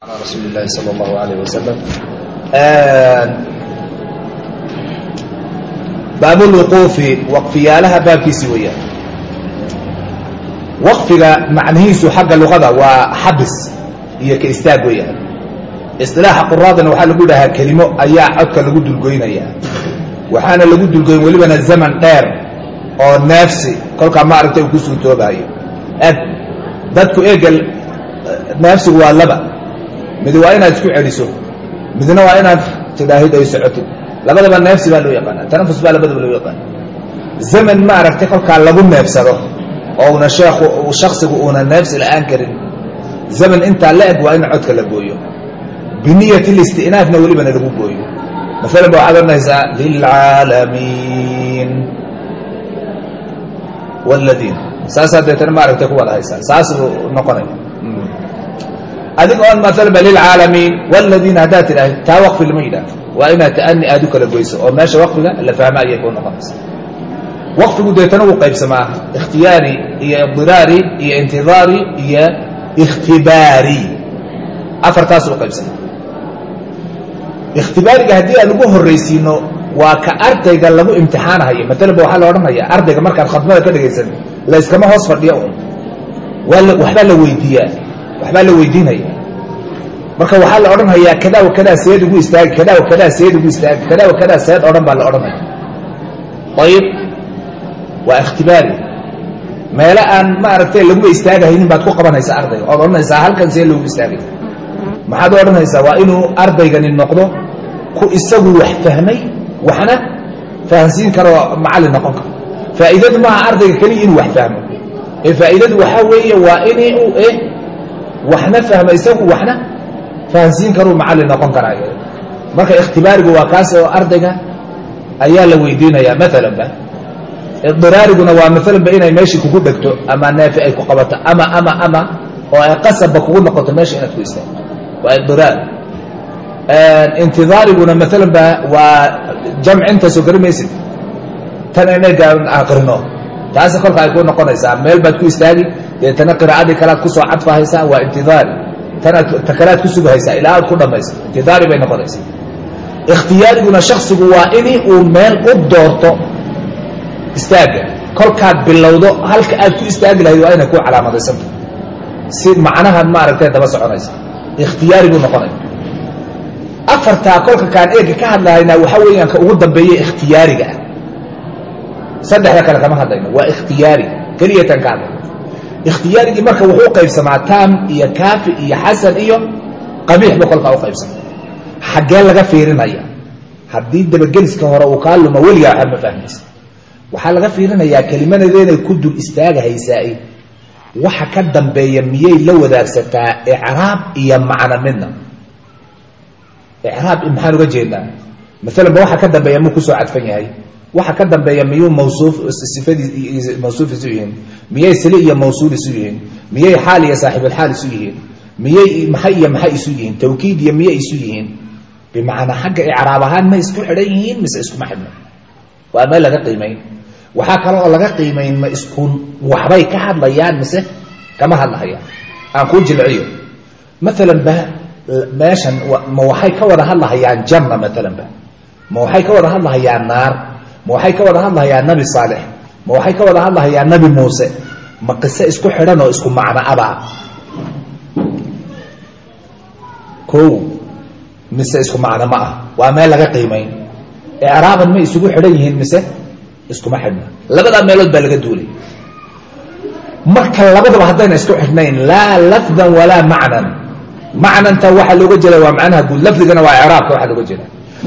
rasuuli اlahi salى اllahu alayh wasalam baabulwuquufi waqfiyaalaha baabkiisii weeyaan waqfiga macnihiisu xagga luqada waa xabis iyo ka istaag weeyaan isilaaxa quraadana waxaa lagu dhahaa kelimo ayaa codka lagu dulgoynaya waxaana lagu dulgoyn welibana zaman dheer oo neefsi kolkaa maaragta uu ku suurtoobaayo dadku eegel neefsigu waa laba mid waa inaad isku celiso. Midna waa inaad tidhaahid ay socotid. Labadaba neefsi baa loo yaqaana tanafus baa labadaba loo yaqaana zaman maaragtay kolkaa lagu neefsado oo una sheekhu shaksigu uuna neefsi la'aan karin. Zaman intaa la eg waa in codka la gooyo. Biniyat listinaafna welibana lagu gooyo. Maalan waxaad odhanaysaa lilcaalamiin. Wladiina saasaa deetana maaragtay ku wada haysaa saas buu noqonaya adiga oon maalan ba lilcaalamiin wladiina haddaad tidhaahid taa waqfi lama yidhaah waa inaad ta'ani aad u kala goyso oo meesha waqfiga la fahmo ayay ku noqonaysa waqfigu deetana wuu qaybsamaa ikhtiyaari iyo idiraari iyo intidaari iyo ikhtibaari. Afartaas u qaybsamaa ikhtibaariga haddii aan ugu horraysiino waa ka ardayga lagu imtixaanahayo. Maalan ba waxaa la odhanaya ardayga markaad khadmada ka dhegaysan layskama hoos fadhiya un waxbaa la weydiiyaa waxbaa la weydiinaya marka waxaa la odhanhayaa kadaa wa kadaa seed ugu istaagi kadaa wa kadaa seed ugu istaagi kadaa wa kadaa seed odhan baa la odhanaya. Ayib. Waa ikhtibaari meelo aan maaragtay laguba istaagahaynin baad ku qabanaysaa ardayga ood odhanaysaa halkan see loogu istaagay. Maxaad odhanaysaa waa inuu ardaygani noqdo ku isagu wax fahmay waxna fahansiin karoo macallin noqon karo. Faa'iidadu maaha ardayga keliya inuu wax fahmo. Ee faa'iidadu waxaa weeye waa inuu eh waxna fahmo isagu waxna fahansiin karuu macallin noqon karaayo. Marka ikhtibaarigu waa kaas oo ardayga ayaa la weydiinayaa maalan ba idiraariguna waa maalan ba inay meeshii kugu dhegto ama neefi ay ku qabato ama ama ama oo ay qasabba kugu noqoto meesha inaad ku istaagto waa idiraar intidaariguna maalan ba waa jamcintaasoo gari maysid tan inagaan aqrino taasi kolka ay ku noqonaysaa. Meel baad ku istaagi deetana qiraa'adii kalead ku soo cadfahaysaa waa intidaari tanaad ta kalead ku sugahaysaa ilaa aad ku dhammayso intidaari bay noqonaysaa. Ikhtiyaariguna shaksigu waa ini uu meel u doorto istaagga kolkaad bilowdo halka aad ku istaagi lahayd waa inay ku calaamadaysanto si macnahan maaragtay daba soconaysa. Ikhtiyaari buu noqonaya afartaa kolka kaan eega ka hadlahaynaa waxaa weeyaan ugu dambeeye ikhtiyaariga ah. Saddexda kale kama hadlayno waa ikhtiyaari. Keliyatan ka hadlayno ikhtiyaarigii marka wuxuu qaybsamaa taam iyo kaafi iyo xasan iyo qabiix buu kolkaa u qaybsama xaggee laga fiirinaya haddii dabageliska hore uu kaa lumo weligaa waxba ma fahmaysa waxaa laga fiirinayaa kelimadeeda inay ku dul istaagahaysaa waxa ka dambeeya miyay la wadaagsataa icraab iyo macno midna. Icraab maxaan uga jeednaa maalan ba waxa ka dambeeya muu ku soo cadfan yahay waxa ka dambeeya miyuu mawsuuf sifadii mawsuuf isu yihiin? Miyay sili iyo mawsuul isu yihiin? Miyay xaal iyo saaxibulxaal isu yihiin? Miyay maxay iyo maxay isu yihiin? Tawkiid iyo miyay isu yihiin? Bimacnaa xagga icraab ahaan ma isku xidhan yihiin mise iskuma xidhna waa meel laga qiimayn waxaa kale oo laga qiimayn ma isku waxbay ka hadlayaan mise kama hadlahayaan? Aan kuu jilciyo. Maalan ba meeshan ma waxay ka wada hadlahayaan janna maalan ba. Ma waxay ka wada hadlahayaan naar ma waxay ka wada hadlahayaan nabi saalix. Ma waxay ka wada hadlahayaan nabi muuse. Ma qise isku xidhan oo isku macno abaa kow mise isku macno ma ah. Waa meel laga qiimayn icraaban ma isugu xidhan yihiin mise iskuma xidhna. Labadaa meelood baa laga duulay. Marka labadaba haddayna isku xidhnayn laa lafdan walaa macnan. Macnanta waxaa looga jeeda waa macnaha guud. Lafdigana waa icraabka waxaa looga jeeda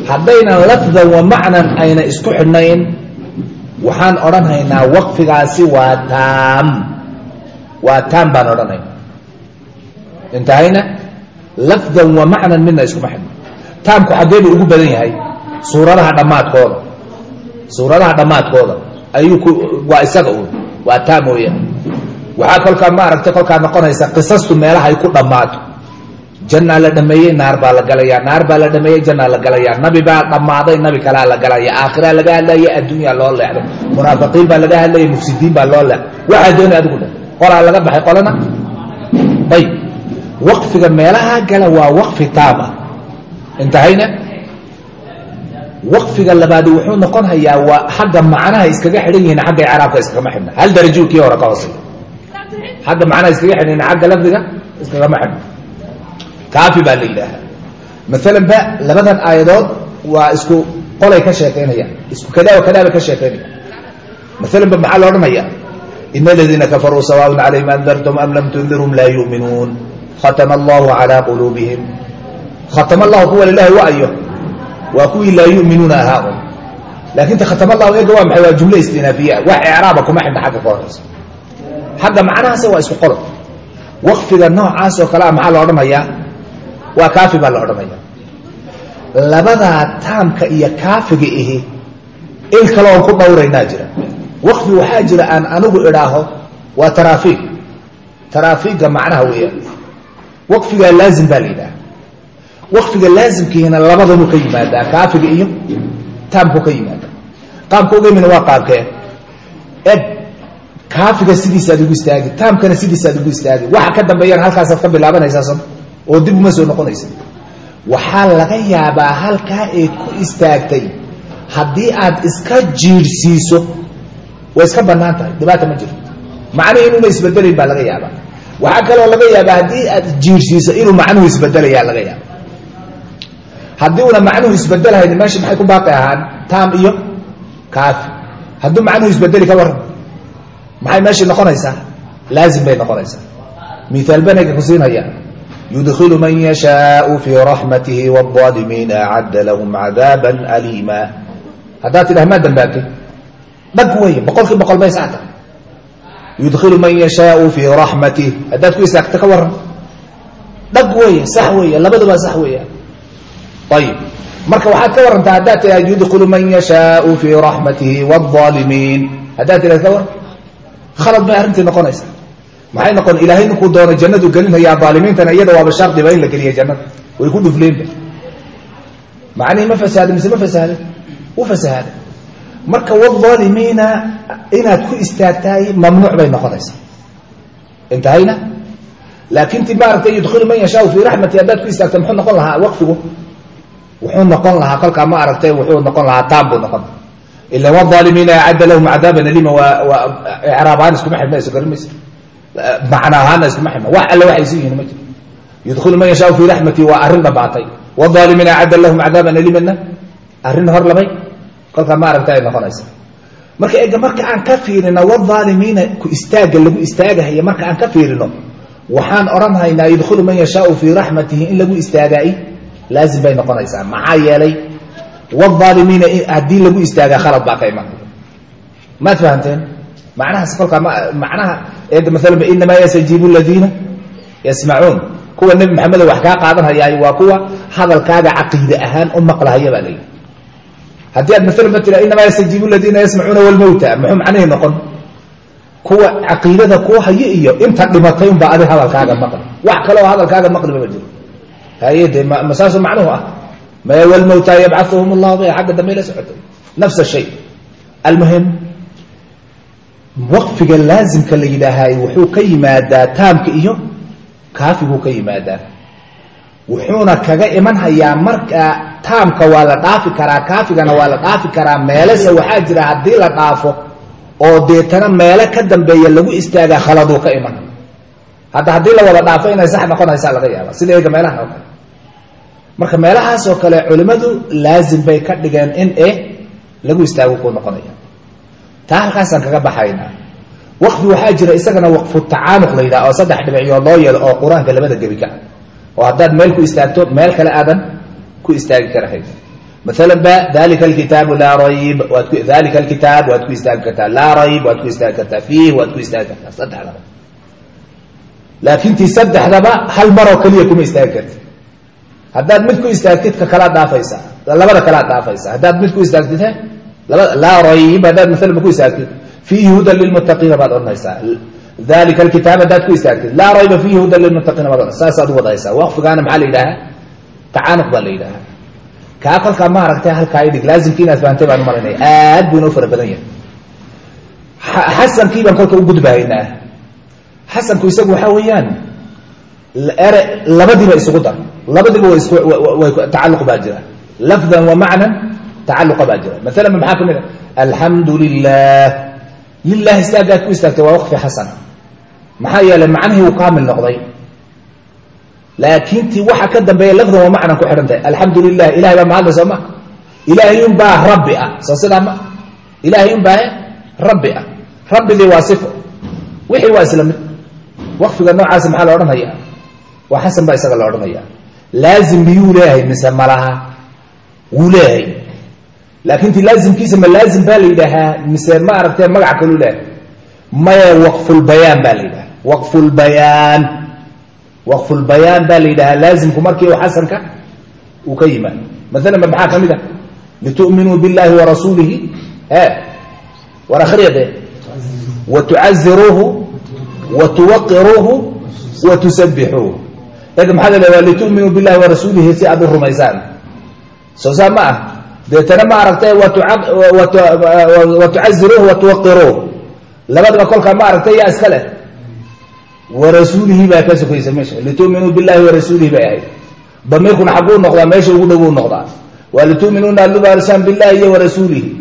haddaynan lafdan wa macnan ayna isku xidhnayn waxaan odhanhaynaa waqfigaasi waa taam. Waa taam baan odhanayna intahayna lafdan wa macnan midna iskuma xidhna taamku xaggee buu ugu badan yahay suuradaha dhammaadkooda. Suuradaha dhammaadkooda ayuu waa isaga uun waa taam weeyaan. Waxaa kolkaa maaragtay kolkaa noqonaysa qisastu meelaha ay ku dhammaato jannaa la dhameeyey naar baa la galayaa. Naar baa la dhameeyey jannaa la galayaa. Nabi baa dhammaaday nabi kalaa la galaya aakhiraa laga hadlaya adduunyaa loo leexday munaafiqiin baa laga hadlaya mufsidiin baa loo leexday waxaa doonay adigu dhan qolaa laga baxay qolana? Ayib waqfiga meelaha gala waa waqfi taama intahayna? Waqfiga labaadi wuxuu noqon hayaa waa xagga macnaha iskaga xidhan yihiin xagga icraabka iskagama xidhna. Hal darajuu kii hore ka hooseeya xagga macnaha iskaga xidhan yihiin xagga lafdiga iskagama xidhna kaafi baa la yidhaahaa. Maalan ba labadan aayadood waa isku qolay ka sheekaynayaan isku kadaa kadaa ka sheekaynayaan maalan ba maxaa la odhanaya in aladiina kafaruu sawaaء calayhim andartum am lam tundirhum laa yuuminuun khatama allahu calى quluubihim. Khatama allahu kuwa lilahi waayo waa kuwii laa yuminuuna ahaa un laakin ta khatama allahu ega waa maxay? Waa jumle istinaafiya wax icraaba kuma xidhna xagga ka xagga macnahaase waa isku qolo. Waqfiga noocaas oo kale a maxaa la odhanayaa waa kaafi baa la odhanaya. Labadaa taamka iyo kaafiga ihi il kale oon ku dhowraynaa jira. Waqfi waxaa jira aan anigu idhaaho waa taraafiig. Taraafiigga macnaha weeyaan waqfigaa laazim baa la yidhaha waqfiga laazimkiina labadanu ka yimaadaa kaafiga iyo taamku ka yimaada qaabka ugamina waa qaabkee eg kaafiga sidiisaad ugu istaagi taamkana sidiisaad ugu istaagi. Waxa ka dambeeyana halkaasaad ka bilaabanaysaa soo oo dib uma soo noqonaysa. Waxaa laga yaabaa halkaa ee ku istaagtay haddii aad iska jiirhsiiso way iska bannaan tahay dhibaata ma jirto. Macnihi inuuna isbedelayn baa laga yaabaa. Waxaa kaloo laga yaabaa haddii aad jiirhsiiso inuu macnuhu isbedelayaa laga yaaba haddii una macnuhu isbedelahayn meesha maxay ku baaqi ahaan? Taam iyo kaafi hadduu macnuhu isbedeli ka warran maxay meeshii noqonaysaa? Laazim bay noqonaysaa. Miaal banayga ku siinaya yudkilu man yashaau fii raxmatihi waalimiina acadda lahum cadaaba aliima haddaad tidhah maa dambaabtay dhag wey boqol kii boqol bay saata yudkilu man yashaau fii raxmatih haddaad ku istaagta ka warran. Dhag weeye sax weeye labaduba sax weeya ayib marka waxaad ka warantaa haddaad tidhah yudkilu man yashaau fii raxmatihi waalimiin haddaad tidhah ka warran. Khalad bay arrintii noqonaysa maxay noqon? Ilaahay ninkuu doono jannadu gelinhayaa aalimiintana iyada waaba shardiba in la geliya jannada way ku dhufleenba macnihii ma fasahaday mise ma fasahaday u fasahaday marka waalimiina inaad ku istaagtahay mamnuuc bay noqonaysaa. Intahayna? Laakin ti maaragtay yudkilu man yashaau fii raxmati haddaad ku istaagta muxuu noqon lahaa waqfigu? Wuxuu noqon lahaa kolkaa ma aragtay wuxuu noqon lahaa taam buu noqon. Ila waalimiina acadda lahum cadaaban alima waa icraab ahaan iskuma xidhmayso garamaysa macna ahaana iskuma xidhma wax alle waxay isu yihiin ma jiro yudkilu man yashaau fii raxmati waa arrin dhabaatay. Waalimiina acadda lahum cadaaban alimana arrin hor labay kolkaa ma aragta ay noqonaysa. Marka ega marka aan ka fiirino waalimiina ku istaagga lagu istaagahayo marka aan ka fiirino waxaan odhan haynaa yudkilu man yashaau fii raxmatihi in lagu istaagaay laazim bay noqonaysaa. Maxaa yeelay waalimiina haddii lagu istaagaa khalad baa ka iman maad fahamteen macnahaas kolkaa macnaha inamaa yastajiibu ladiina yasmacuun kuwa nebi maxamedo wax kaa qaadanhayaay waa kuwa hadalkaaga caqiide ahaan u maqlahaya baa layidhi haddii aad maalan ba tira inamaa yastajiibu ladiina yasmacuuna walmowta muxuu macnihii noqon. Kuwa caqiidada kuu hayo iyo inta dhimatay unbaa adi hadalkaaga maqli. Wax kaleoo hadalkaaga maqliba ma jiro. Haye de ma saasoo macnuhu ah. Ma walmowta yabcauhum allahu biha xagga dambe la socotay nafs shay. Almuhim waqfiga laazimka la yidhaahay wuxuu ka yimaadaa taamka iyo kaafiguu ka yimaadaa. Wuxuuna kaga iman hayaa marka taamka waa la dhaafi karaa kaafigana waa la dhaafi karaa meelese waxaa jira haddii la dhaafo oo deetana meelo ka dambeeya lagu istaagaa khaladuu ka iman. Hadda haddii la wada dhaafo inay sax noqonaysaa laga yaaba. Sida eega meelahan oo kale? Marka meelahaasoo kale culimmadu laazim bay ka dhigeen in e lagu istaago kuu noqonaya taa halkaasaan kaga baxaynaa waqfi waxaa jira isagana waqfu tacaanuq la yidhaha oo saddex dhibicyood loo yeelo oo qur'aanka labada gebi ka oo haddaad meel ku istaagto meel kale aadan ku istaagi karahayn maalan ba dalika alkitaabu laa rayb dalika alkitaab waad ku istaagi kartaa laa rayb waad ku istaagi kartaa fiih waad ku istaagi kartaa saddexdaba. Laakiin saddexdaba hal maroo keliya kuma istaagi kartid. Haddaad mid ku istaagtid ka kalaad dhaafaysa labada kalaad dhaafaysa. Haddaad mid ku istaagtid haddaad maalan ku istaagtid. Fiihi hudan lilmuttaqiina baad odhanaysaa dalika alkitaab haddaad ku istaagtid. Laa rayba fiihi hudan lilmuttaqiina baad saasaad u wadaysaa waqfigaana maxaa la yidhahaa tacaanuq baa la yidhahaa kaa kolkaa ma aragtay halkaa idhig laazimkii inaad fahamtay baan u malaynaya aad buu inoo fara badan yahay. Xasankii baan kolka u gudbahaynaa. Xasanku isagu waxaa weeyaan ere labadiiba isugu dar. Way tacalluq baa jira. Lafdan wa macnan tacalluqa baa jira maalan maxaa ka mid a alxamdu lilah lilah istaagaad ku istaagtay waa waqfi xasana maxaa yeelay macnihii uu kaamil noqday laakiin ti waxa ka dambeeya lafdan wa macnan ku xidhan tahay alxamdu lilah ilahay baa mahadlay soo ma ilaahay un baa rabbi ah soo sidaa ma ilaahay un baa rabbi ah rabbidii waa sifo wixii waa isla mid waa xasan isaga la odhanaya mise malaha wuu leeyahay laakiin ti laazimkiisa ma laazim baa la yidhaahaa mise ma aragtee magac kaluu leeyahay maya waqfulbayaan baa la yidhaha waqfulbayaan waqfulbayaan baa la yidhahaa laazimku markii u xasanka uu ka yimaado. Maalan ma maxaa ka mid a litu'minuu biاllahi wa rasuulihi e war akhriyade wa tucaziruuhu wa tuwaqiruuhu wa tusabixuuhu eg maxaa la waa litu'minuu billahi wa rasuulihi si aad u rumaysaan. Soo saa ma ah deetana ma aragtay wa tuwaqiruuh labadaba kolkaa ma aragtay yaa iska leh. Wa rasuulihi baa ka sokaysa meesha. Litu'minuu billahi wa rasuulihi bay ahayd. Damiirkuna xaguu noqdaa meesha ugu dhowuu noqdaa. Waa litu'minuuna alubarsaan billahi iyo wa rasuulihi.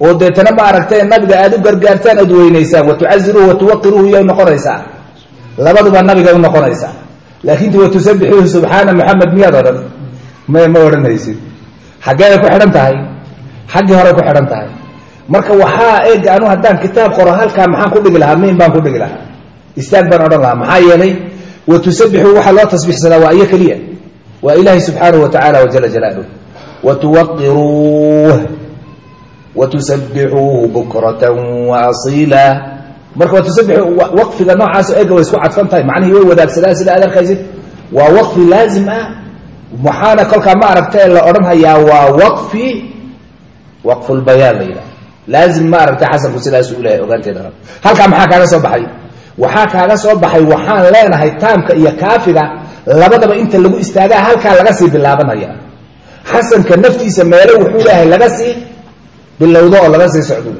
Oo deetana ma aragtay nabiga aad u gargaartaan ood weynaysaan wa tucaziruuhu wa tuwaqiruuhu iyay noqonaysaa. Labaduba nabiga u noqonaysaa. Laakiin ti wa tusabixuuhu subxaana maxamed miyaad odhan? May ma odhanaysid xaggee ay ku xidhan tahay? Xaggii hore ku xidhan tahay. Marka waxaa eeg anu haddaan kitaab qoro halkaa maxaan ku dhigi lahaa? Miin baan ku dhigi lahaa. Istaag baan odhan lahaa. Maxaa yeelay wa tusabixuu waxaa loo tasbiixsadaa waa iyo keliya. Waa ilaahi subxaanahu wa tacala wajala jalaaluh wa tuwaqiruuh wa tusabbixuuhu bukratan wa asiila. Marka wa tusabixu waqfiga noocaaso eega way isku cadfan tahay. Macnihii way wadaagsadaan sida aad arkaysid. Waa waqfi laazim ah waxaana kolkaa ma aragta la odhanhayaa waa waqfi waqfulbayaan la yidhaha laazim ma aragtay xasanku sidaas uu leeyahay ogaanteeda rab halkaa maxaa kaaga soo baxay? Waxaa kaaga soo baxay waxaan leenahay taamka iyo kaafiga labadaba inta lagu istaagaa halkaa laga sii bilaabanaya xasanka naftiisa meelo wuxuu leeyahay laga sii bilowdo oo laga sii socdo.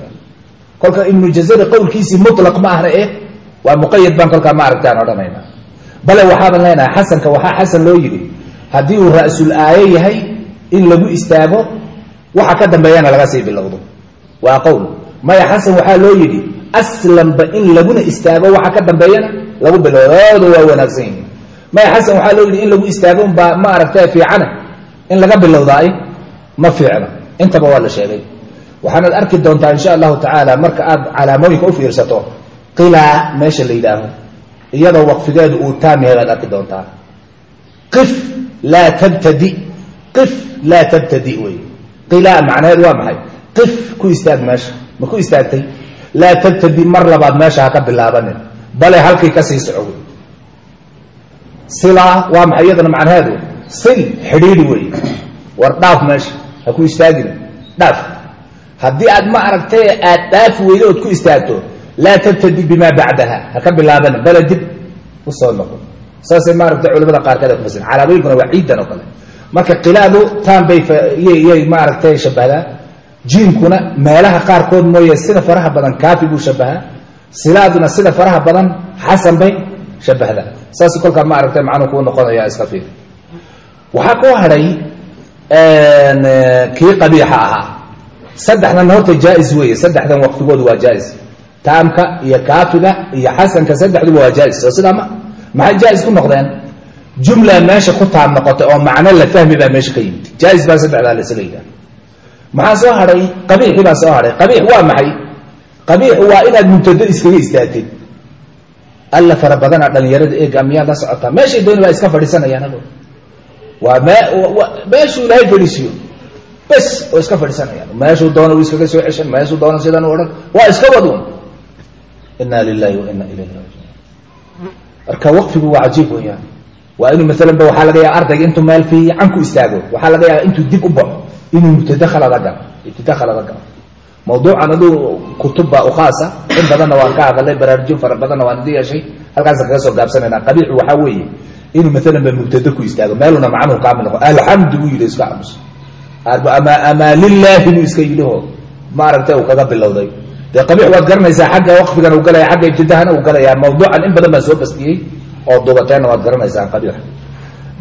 Kolka ibnu jazari qowlkiisii mulaq ma ahna eh? Waa muqayad baan kolkaa ma aragtaan odhanayna bale waxaaban leenahay xasanka waxaa xasan loo yidhi haddii uu ra'sul aaye yahay in lagu istaago waxa ka dambeeyana laga sii bilowdo. Waa qowl. Maya xasan waxaa loo yidhi aslanba in laguna istaago waxa ka dambeeyana lagu bilowdo labada waa wanaagsan. Yihin maya xasan waxaa loo yidhi in lagu istaago unbaa ma aragta fiicane in laga bilowdaay ma fiicno intaba waa la sheegay. Waxaanaad arki doontaa insha allahu tacaala marka aad calaamooyinka u fiirsato qilaa meesha la yidhaaho iyadoo waqfigeedu uu taam yahay baad arki doontaa. Qif laa tabtadi qif laa tabtadi wey qilaa macnaheedu waa maxay qif ku istaag meesha ma ku istaagtay laa tabtadi mar labaad meesha ha ka bilaabanin bale halkii ka sii soco wey sila waa maxay iyadana macnaheedu sil xidhiidhi wey war dhaaf meesha ha ku istaagin dhaaf haddii aad ma aragtay aad dhaafi weydo ood ku istaagto laa tabtadi bimaa bacdaha ha ka bilaabanin bale dib u soo noqo saasay maaragtay culamada qaarkeed ay ku fasirin calaamooyinkuna waa ciidan oo kale. Marka qilaadu taan bay yay maaragtay shabbahdaa jiinkuna meelaha qaarkood mooye sida faraha badan kaafi buu shabahaa silaaduna sida faraha badan xasan bay shabahdaa saas kolkaa ma aragtay macnuu kuu noqonaya iska fiir waxaa koo hadhay kii qabiixa ahaa. Saddexdan horta jaa-is weeye. Saddexdan waqfigoodu waa jaa-is. Taamka iyo kaafiga iyo xasanka saddexduba waa jaa-is. Soo sidaa ma maxay jaa-is ku noqdeen? Jumla meesha ku taam noqotay oo macno la fahmi baa meesha ka yimid. Jaa-is baa saddexdaa lasla yidhaha maxaa soo hadhay qabiixii baa soo hadhay qabiix waa maxay? Qabiixu waa inaad mubtado iskaga istaagtid alla fara badanaa dhalinyarada eega miyaad la socotaa meeshay dooni baa iska fadhiisanayaan waa me meeshuu ilaahay fadhiisiyo bes oo iska fadhiisanayaan. Meeshuu doona iskaga soo ceshan meeshuu doona sidan u odhan. Waa iska wadun ina lilahi wa ina ilayhi raajiun marka waqfigu waa cajiib weeyaan. Waa inuu maalan ba waxaa laga yaaba ardayga intuu meel fiican ku istaago. Waxaa laga yaaba intuu dib u baxo inuu mubtada khalada galo ibtida khalada galo. Mawduucan aduu kutub baa u khaasa. In badanna waan ka hadalay baraarujin fara badanna waan idi yeeshay. Halkaasa kaga soo gaabsanayna. Qabiixu waxaa weeye inuu maalan ba mubtado ku istaago. Meeluna macnuhu kaamil noqo alxamdu buu yidhi iska aamus ama lilaahi buu iska yidhiho maaragtay uu kaga bilowday dee qabiix waad garanaysaa xagga waqfigan uu galaya xagga ibtidahana uu galaya. Mawduucan in badan baan soo bastiyey oo dubateenna waad garanaysaan qabiix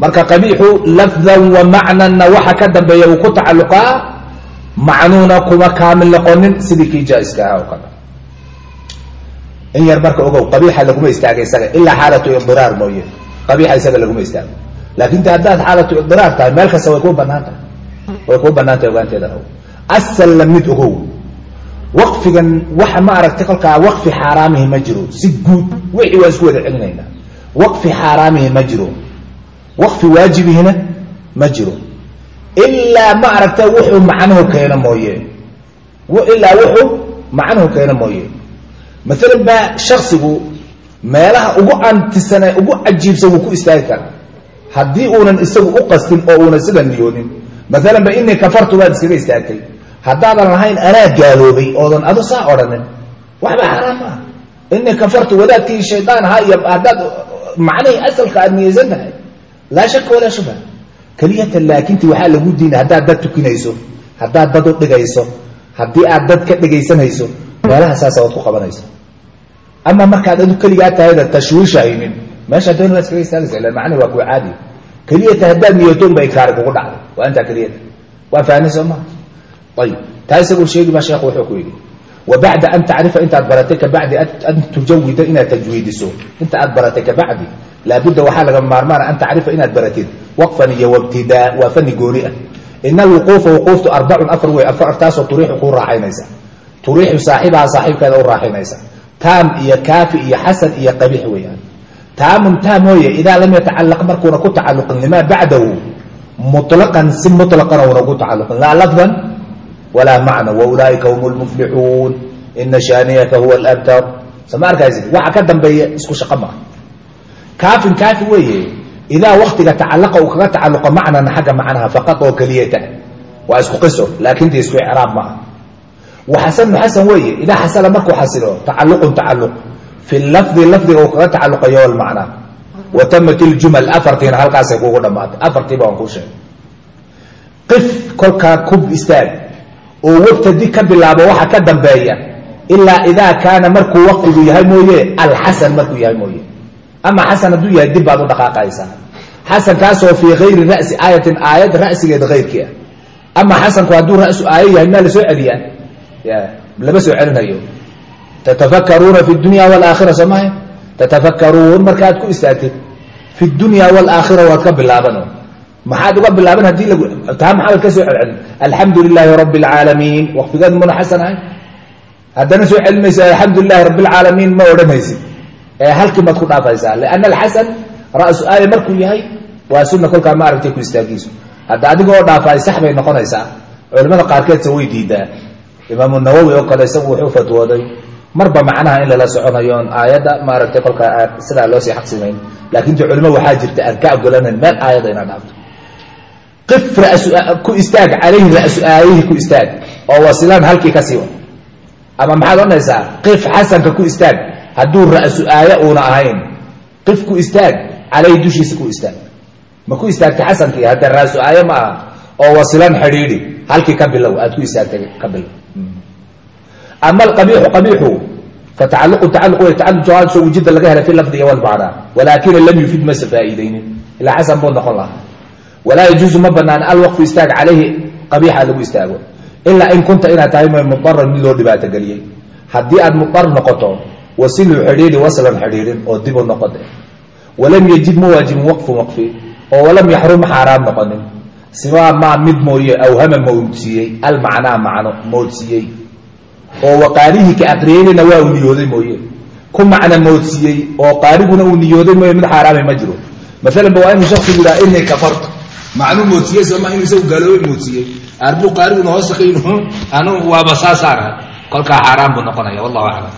marka qabiixu lafdan wa macnanna waxa ka dambeeya uu ku tacalluqaa macnuuna kuma kaamil noqonin sidii kii jaa-iska ahaa oo kale. In yar marka ogow qabiixa laguma istaaga isaga ilaa xaalatu idiraar mooye. Qabiixa isaga laguma istaago laakin de haddaad xaalatu idiraar tahay meel kasta way kuu bannaan tahay way kuu bannaan tahay ogaanteeda asal la mid ogow waqfigan waxa ma aragtay kolkaa waqfi xaaraamihi ma jiro. Si guud wixii waa isku wada celinaynaa waqfi xaaraamihi ma jiro. Waqfi waajibihina ma jiro. Ilaa ma aragta wuxuu macnuhu keeno mooye. Ilaa wuxuu macnuhu keeno mooye. Maalan baa shaksigu meelaha ugu antisane ugu cajiibsan wuu ku istaagi karaa haddii uunan isagu u qastin oo uunan sida niyoonin. Maalan ba inii kafartu baad iskaga istaagtay haddaadan lahayn anaa gaaloobay oodan adu saa odhanin. Waxba xaaraan maaha inii kafartu wadaadkii shaydaan ahaa iyo haddaad macnihii asalka aad niyeysan tahay laa shaka walaa shubha keliyatan laakinti waxaa lagu diina haddaad dad tukinayso haddaad dad u dhigayso haddii aad dad ka dhegaysanayso meelaha saasa waad ku qabanaysa ama markaad adu keligaa tahayda tashwiishahaynin meesha dooni waad iskaga istaagaysa ila macnihi waa kuwa caadiya keliyata haddaad niyootoon ba ikraari kugu dhacday. Waa intaa keliyata waa fahanay soo maha ayib taa isagoo sheegi baa sheekhu wuxuu ku yidhi wa bacda an tacrifa intaad baratay kabacdi an tujawida inaad tajwiidiso inta aad baratay kabacdi laabudda waxaa laga maarmaana an tacrifa inaad baratid waqfan iyo wabtidaa waa fani gooni ah ina alwuquufa wuquuftu arbacun afar wey afartaasoo turiixu kuu raaxaynaysa turiixu saaxibaha saaxiibkeeda u raaxaynaysa taam iyo kaafi iyo xasan iyo qabiix weeyaan taamun taam mooye idaa lam yatacalaq markuuna ku tacalluqin limaa bacdahu muطlaqan si muطlaqana una ku tacalluqin laa lafdan walaa macna waulaaئika hum lmuflixuun ina shaaniyaka huwa alabtar sama arkaysi waxa ka dambeeya isku shaqo maa kaafin kaafi weeye idaa waktiga tacalaqa uu kaga tacaluqa macnana xagga macnaha faqad oo keliyata waa isku qiso laakin de isku icraab maaha waxasanu xasan weeye idaa xasala markuu xasilo tacaluqun tacaluq fi lafdi lafdiga uu kaga tacaluqayo almacnaa wa tamat iljumal afartiina halkaasay kugu dhamaatay afartiiba waan kuu sheegay qif kolkaa kub istaag oo wabtadi ka bilaabo waxa ka dambeeya ilaa idaa kaana markuu waqtigu yahay mooye alxasan markuu yahay mooye. Ama xasan hadduu yahay dib baad u dhaqaaqaysaa. Xasankaasoo fii hayri ra'si aayatin aayad ra'sigeeda hayrkii ah. Ama xasanku hadduu ra'su aayo yahay maa la soo celiyaa ya lama soo celinayo. Tatafakaruuna fi dunya waalaakhira soo mahay tatafakaruun markaad ku istaagtid. Fi dunya waalaakhira waad ka bilaabano maxaad uga bilaaban haddii lag taa maxaad ka soo celcelin alxamdu lilaahi rabbi alcaalamiin waqtigeed muna xasan haddana soo celinmaysa alxamdu lilahi rabbi alcaalamiin ma odhanaysid halkii maad ku dhaafaysaa. Lianna alxasan ra'su aaya markuu yahay waa sunna kolkaa ma aragtay ku istaagiisu hadda adigoo dhaafaay sax bay noqonaysaa. Culimada qaarkeedsa way diidaa imaamu nawowi oo kale isagu wuxuu fatwooday marba macnaha in lala soconayo on aayadda maaragtay kolkaa sidaa loosii xaqsimayn laakin de culimo waxaa jirta aan ka ogolanan meel aayadda inaad dhaafto ku istaag calayhi ra'su aayihii ku istaag. Oo wasilaan halkii ka siiwa ama maxaad odhanaysaa qif xasanka ku istaag hadduu ra'su aaye uuna ahayn. Qif ku istaag calayhi dushiisa ku istaag. Ma ku istaagtay xasankii hadda ra'su aaye ma aha oo wasilan xidhiidhi halkii ka bilow aad ku istaagtay ka bilow. Ama alqabiixu qabiixu fatacalluqu tacalluq way tacalluq jawaabsoo wujida laga helay fi lafdi walmacnaa walaakina lam yufid mase faa'iidaynin ilaa xasan buu noqon lahaa walaa yajuusu ma banaan alwaqfu istaag calayhi qabiixa lagu istaago. Ilaa in kunta inaad tahay ma mudaran mid loo dhibaatogeliyey haddii aad mudar noqoto wasilu xidhiidhi waslan xidhiidhin oo dib u noqode walam yajib ma waajibin waqfun waqfi oo walam yaxrum xaaraam noqonin. Simaa maa mid mooye awhama moodsiiyey almacnaa macno moodsiiyey oo waqaarihii ka aqriyeynina waa uu niyooday mooye. Ku macna moodsiiyey oo qaariguna uu niyooday mooye mid xaaraamay ma jiro. Maalan ba waa inuu shaksigu yidhaha inii kafartu macnuu moodsiiyey sooma inuu isagu gaaloobay moodsiiyey arbuu qaariguna yidhi anu waaba saasaanahay kolkaa xaaraan buu noqonaya wallahu aclam